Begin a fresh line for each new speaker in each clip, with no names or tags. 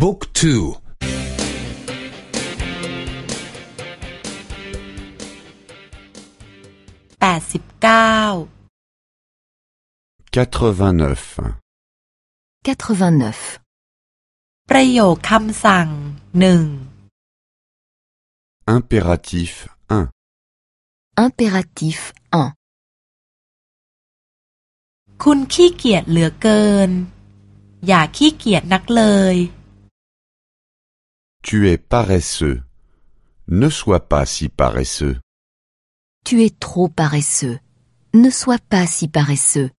บุ๊กทู
แปดสิบเก้า
89.
89.
ประโยคคำสั่งหนึ่ง
Impératif 1.
Impératif 1.
คุณขี้เกียจเหลือเกิน อย่าขี้เกียจนักเลย
Tu es paresseux. Ne sois pas si paresseux.
Tu es trop paresseux. Ne sois pas si paresseux.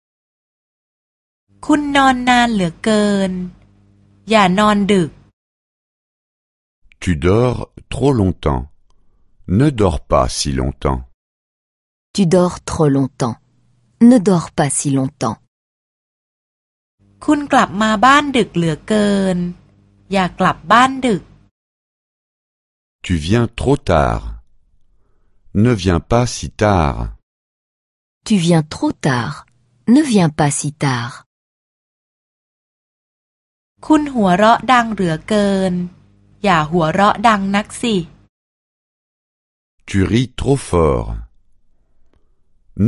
Tu dors trop longtemps. Ne dors pas si longtemps.
Tu dors trop longtemps. Ne dors pas si longtemps.
Tu viens trop tard. Ne viens pas si tard.
Tu viens trop tard. Ne viens pas si tard.
คุณหัวเราะดังเหลือเกิน อย่าหัวเราะดังนักสิ
Tu ris trop fort.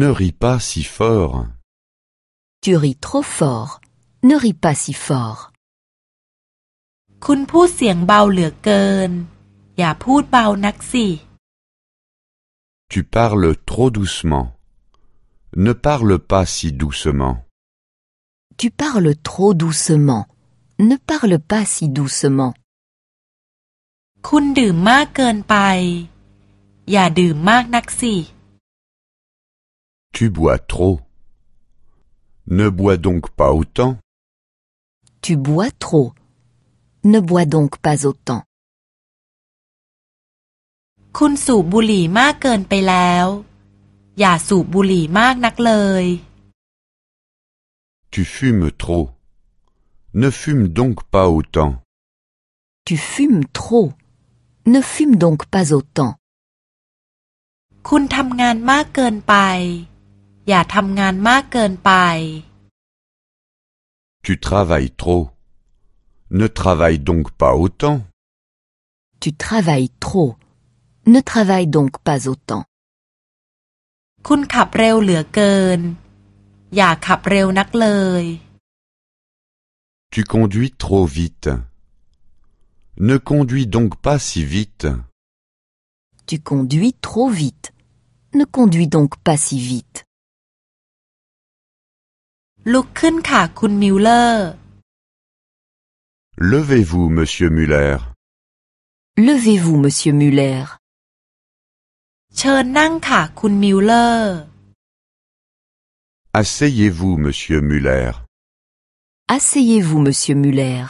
Ne ris pas si fort.
Tu ris trop fort. Ne ris pas si fort.
คุณพูดเสียงเบาเหลือเกิน อย่าพูดเบานักสิ
Tu parles trop doucement. Ne parle pas si doucement.
Tu parles trop doucement. Ne parle pas si doucement.
คุณดื่มมากเกินไป อย่าดื่มมากนักสิ
Tu bois trop. Ne bois donc pas autant.
Tu bois trop. Ne bois donc pas autant.
คุณสูบบุหรี่มากเกินไปแล้ว อย่าสูบบุหรี่มากนักเลย
Tu fumes trop. Ne fume donc pas autant.
Tu fumes trop. Ne fume donc pas autant.
คุณทำงานมากเกินไป อย่าทำงานมากเกินไป
Tu travailles trop. Ne travaille donc pas autant.
Tu travailles trop. Ne travaille donc pas autant.
คุณขับเร็วเหลือเกิน อย่าขับเร็วนักเลย
Tu conduis trop vite. Ne conduis donc pas si vite.
Tu conduis trop vite. Ne conduis donc pas si vite.
ลุกขึ้นค่ะคุณมิลเลอร์
Levez-vous, monsieur Muller.
Levez-vous, monsieur Muller.
เชิญนั่งค่ะคุณมิลเลอร์
Asseyez-vous, monsieur Muller.
Asseyez-vous, monsieur Muller.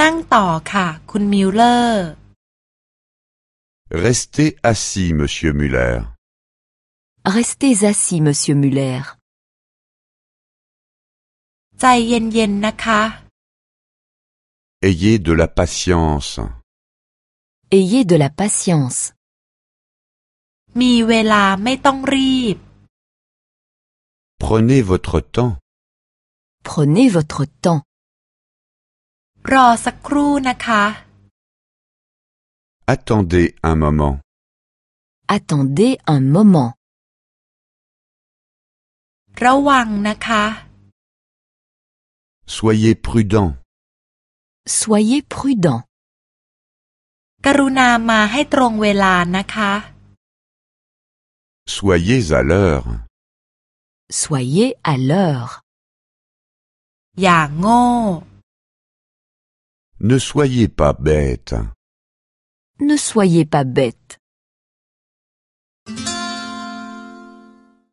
นั่งต่อค่ะคุณมิลเลอร์
Restez assis, monsieur Muller.
Restez assis, monsieur Muller.
ใจเย็นๆนะคะ
Ayez de la patience.
Ayez de la patience.
มีเวลาไม่ต้องรีบ
Prenez votre temps.
Prenez votre temps.
รอสักครู่นะคะ
Attendez un moment.
Attendez un moment.
ระวังนะคะ
Soyez prudent.
Soyez prudent.
กรุณามาให้ตรงเวลานะคะ
Soyez à l'heure.
Soyez à l'heure.
Ne soyez pas bête.
Ne soyez pas bête.